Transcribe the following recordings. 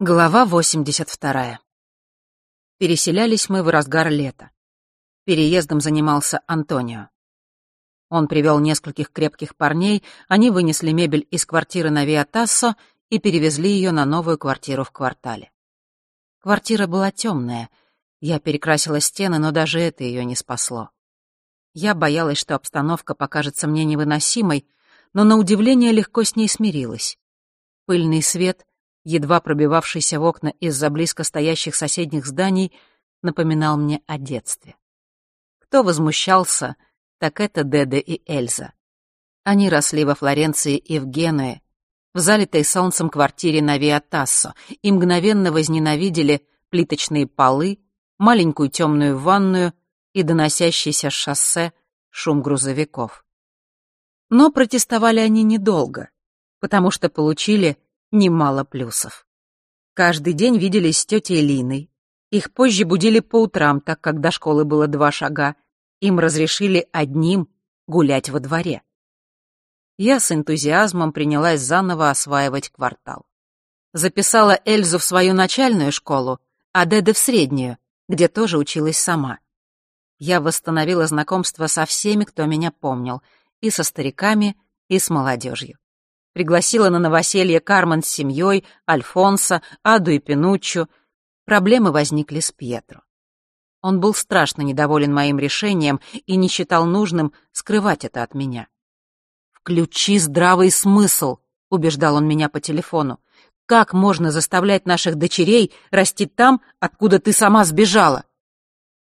Глава 82. Переселялись мы в разгар лета. Переездом занимался Антонио. Он привел нескольких крепких парней, они вынесли мебель из квартиры на Виатассо и перевезли ее на новую квартиру в квартале. Квартира была темная. Я перекрасила стены, но даже это ее не спасло. Я боялась, что обстановка покажется мне невыносимой, но на удивление легко с ней смирилась. Пыльный свет едва пробивавшийся в окна из-за близко стоящих соседних зданий, напоминал мне о детстве. Кто возмущался, так это Деде и Эльза. Они росли во Флоренции и в Генуе, в залитой солнцем квартире на Виатассо, и мгновенно возненавидели плиточные полы, маленькую темную ванную и доносящийся с шоссе шум грузовиков. Но протестовали они недолго, потому что получили немало плюсов. Каждый день виделись с тетей Линой. Их позже будили по утрам, так как до школы было два шага. Им разрешили одним гулять во дворе. Я с энтузиазмом принялась заново осваивать квартал. Записала Эльзу в свою начальную школу, а Деде в среднюю, где тоже училась сама. Я восстановила знакомство со всеми, кто меня помнил, и со стариками, и с молодежью пригласила на новоселье Кармен с семьей, Альфонса, Аду и Пинуччо. Проблемы возникли с Пьетро. Он был страшно недоволен моим решением и не считал нужным скрывать это от меня. «Включи здравый смысл», — убеждал он меня по телефону. «Как можно заставлять наших дочерей расти там, откуда ты сама сбежала?»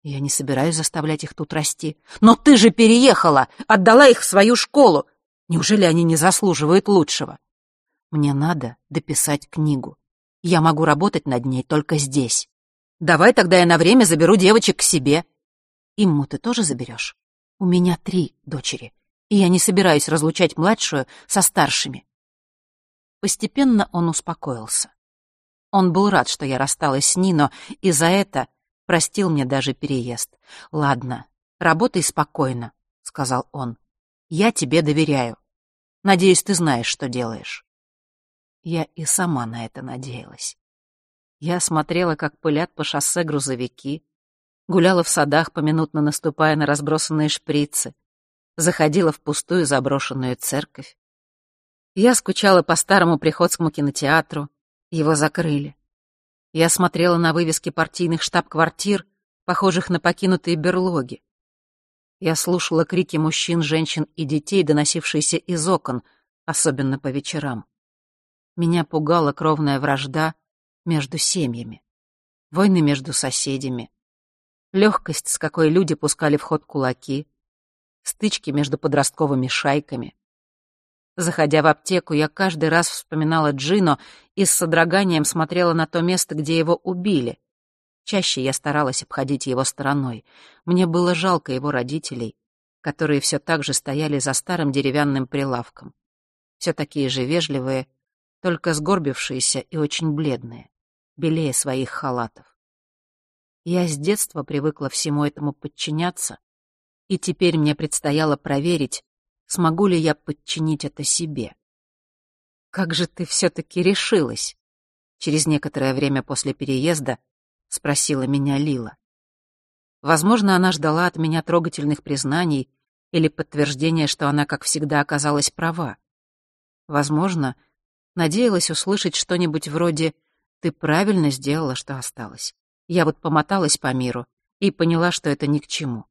«Я не собираюсь заставлять их тут расти. Но ты же переехала, отдала их в свою школу. Неужели они не заслуживают лучшего? Мне надо дописать книгу. Я могу работать над ней только здесь. Давай тогда я на время заберу девочек к себе. Имму ты тоже заберешь? У меня три дочери, и я не собираюсь разлучать младшую со старшими. Постепенно он успокоился. Он был рад, что я рассталась с Нино, и за это простил мне даже переезд. «Ладно, работай спокойно», — сказал он. Я тебе доверяю. Надеюсь, ты знаешь, что делаешь. Я и сама на это надеялась. Я смотрела, как пылят по шоссе грузовики, гуляла в садах, поминутно наступая на разбросанные шприцы, заходила в пустую заброшенную церковь. Я скучала по старому приходскому кинотеатру, его закрыли. Я смотрела на вывески партийных штаб-квартир, похожих на покинутые берлоги. Я слушала крики мужчин, женщин и детей, доносившиеся из окон, особенно по вечерам. Меня пугала кровная вражда между семьями, войны между соседями, легкость, с какой люди пускали в ход кулаки, стычки между подростковыми шайками. Заходя в аптеку, я каждый раз вспоминала Джино и с содроганием смотрела на то место, где его убили, Чаще я старалась обходить его стороной. Мне было жалко его родителей, которые все так же стояли за старым деревянным прилавком. Все такие же вежливые, только сгорбившиеся и очень бледные, белее своих халатов. Я с детства привыкла всему этому подчиняться, и теперь мне предстояло проверить, смогу ли я подчинить это себе. «Как же ты все-таки решилась?» Через некоторое время после переезда — спросила меня Лила. Возможно, она ждала от меня трогательных признаний или подтверждения, что она, как всегда, оказалась права. Возможно, надеялась услышать что-нибудь вроде «ты правильно сделала, что осталась». Я вот помоталась по миру и поняла, что это ни к чему.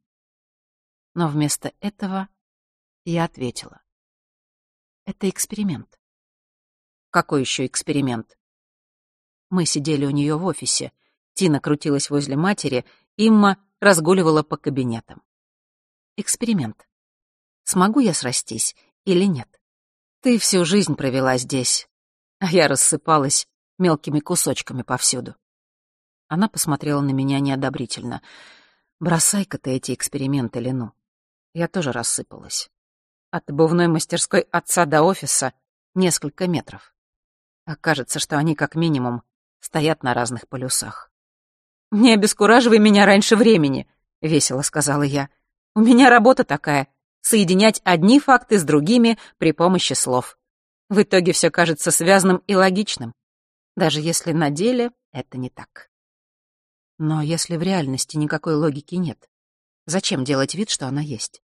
Но вместо этого я ответила. Это эксперимент. Какой еще эксперимент? Мы сидели у нее в офисе, Тина крутилась возле матери, Имма разгуливала по кабинетам. Эксперимент. Смогу я срастись или нет? Ты всю жизнь провела здесь, а я рассыпалась мелкими кусочками повсюду. Она посмотрела на меня неодобрительно. «Бросай-ка ты эти эксперименты, Лену». Я тоже рассыпалась. От обувной мастерской отца до офиса несколько метров. Окажется, что они как минимум стоят на разных полюсах. «Не обескураживай меня раньше времени», — весело сказала я. «У меня работа такая — соединять одни факты с другими при помощи слов. В итоге все кажется связанным и логичным. даже если на деле это не так. Но если в реальности никакой логики нет, зачем делать вид, что она есть?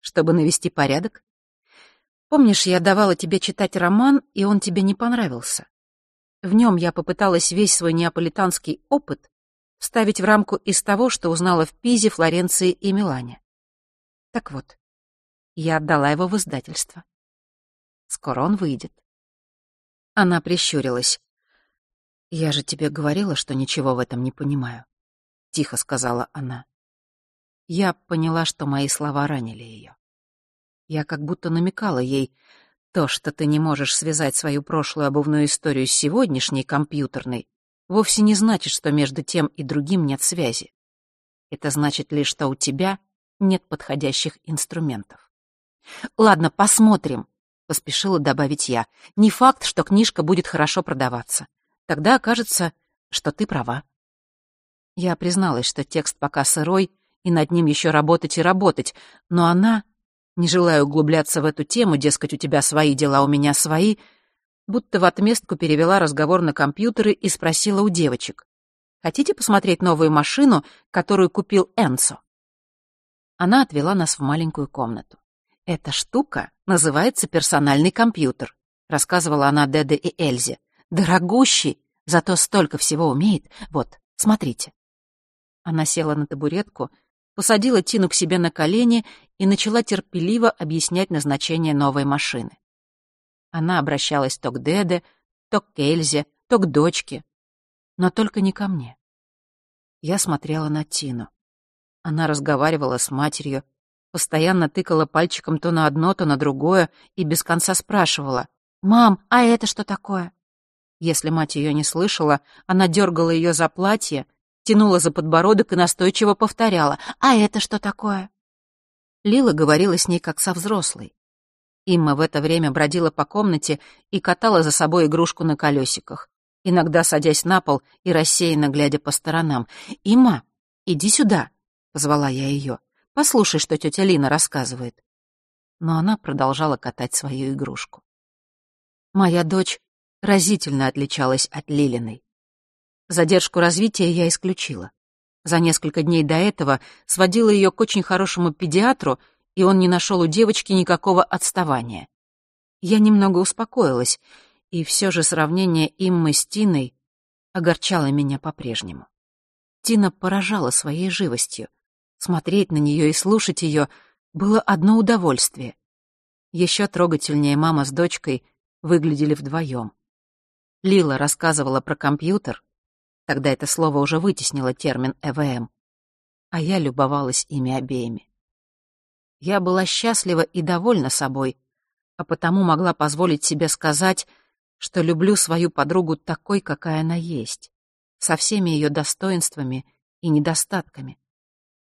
Чтобы навести порядок? Помнишь, я давала тебе читать роман, и он тебе не понравился? В нем я попыталась весь свой неаполитанский опыт вставить в рамку из того, что узнала в Пизе, Флоренции и Милане. Так вот, я отдала его в издательство. Скоро он выйдет. Она прищурилась. «Я же тебе говорила, что ничего в этом не понимаю», — тихо сказала она. Я поняла, что мои слова ранили ее. Я как будто намекала ей, то, что ты не можешь связать свою прошлую обувную историю с сегодняшней компьютерной, вовсе не значит, что между тем и другим нет связи. Это значит лишь, что у тебя нет подходящих инструментов. «Ладно, посмотрим», — поспешила добавить я. «Не факт, что книжка будет хорошо продаваться. Тогда окажется, что ты права». Я призналась, что текст пока сырой, и над ним еще работать и работать, но она, не желая углубляться в эту тему, дескать, у тебя свои дела, у меня свои, будто в отместку перевела разговор на компьютеры и спросила у девочек. «Хотите посмотреть новую машину, которую купил Энсо?» Она отвела нас в маленькую комнату. «Эта штука называется персональный компьютер», — рассказывала она Деде и Эльзе. «Дорогущий, зато столько всего умеет. Вот, смотрите». Она села на табуретку, посадила Тину к себе на колени и начала терпеливо объяснять назначение новой машины. Она обращалась то к Деде, то к Эльзе, то к дочке, но только не ко мне. Я смотрела на Тину. Она разговаривала с матерью, постоянно тыкала пальчиком то на одно, то на другое и без конца спрашивала, «Мам, а это что такое?» Если мать ее не слышала, она дергала ее за платье, тянула за подбородок и настойчиво повторяла, «А это что такое?» Лила говорила с ней как со взрослой. Имма в это время бродила по комнате и катала за собой игрушку на колесиках, иногда садясь на пол и рассеянно глядя по сторонам. «Имма, иди сюда!» — позвала я ее. «Послушай, что тетя Лина рассказывает». Но она продолжала катать свою игрушку. Моя дочь разительно отличалась от Лилиной. Задержку развития я исключила. За несколько дней до этого сводила ее к очень хорошему педиатру, и он не нашел у девочки никакого отставания. Я немного успокоилась, и все же сравнение Иммы с Тиной огорчало меня по-прежнему. Тина поражала своей живостью. Смотреть на нее и слушать ее было одно удовольствие. Еще трогательнее мама с дочкой выглядели вдвоем. Лила рассказывала про компьютер, тогда это слово уже вытеснило термин ЭВМ, а я любовалась ими обеими. Я была счастлива и довольна собой, а потому могла позволить себе сказать, что люблю свою подругу такой, какая она есть, со всеми ее достоинствами и недостатками.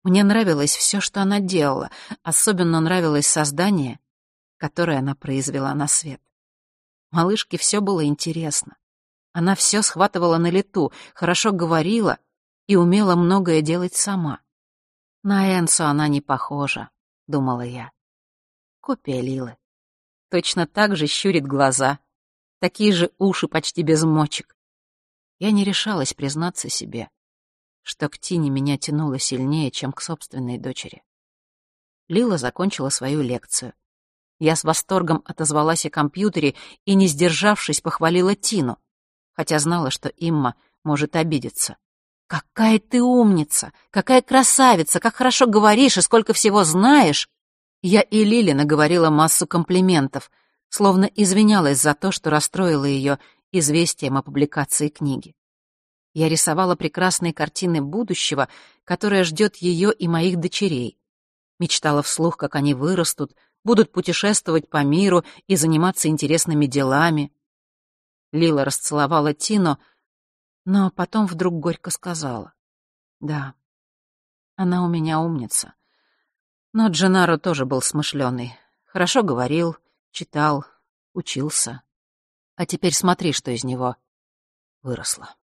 Мне нравилось все, что она делала, особенно нравилось создание, которое она произвела на свет. Малышке все было интересно. Она все схватывала на лету, хорошо говорила и умела многое делать сама. На Энсу она не похожа, думала я. Копия Лилы. Точно так же щурит глаза, такие же уши почти без мочек. Я не решалась признаться себе, что к Тине меня тянуло сильнее, чем к собственной дочери. Лила закончила свою лекцию. Я с восторгом отозвалась о компьютере и, не сдержавшись, похвалила Тину, хотя знала, что Имма может обидеться. «Какая ты умница! Какая красавица! Как хорошо говоришь и сколько всего знаешь!» Я и Лиле наговорила массу комплиментов, словно извинялась за то, что расстроила ее известием о публикации книги. Я рисовала прекрасные картины будущего, которое ждет ее и моих дочерей. Мечтала вслух, как они вырастут, будут путешествовать по миру и заниматься интересными делами. Лила расцеловала Тину, но потом вдруг горько сказала. «Да, она у меня умница. Но Дженаро тоже был смышленый. Хорошо говорил, читал, учился. А теперь смотри, что из него выросло».